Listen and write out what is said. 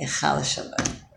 היכל השבת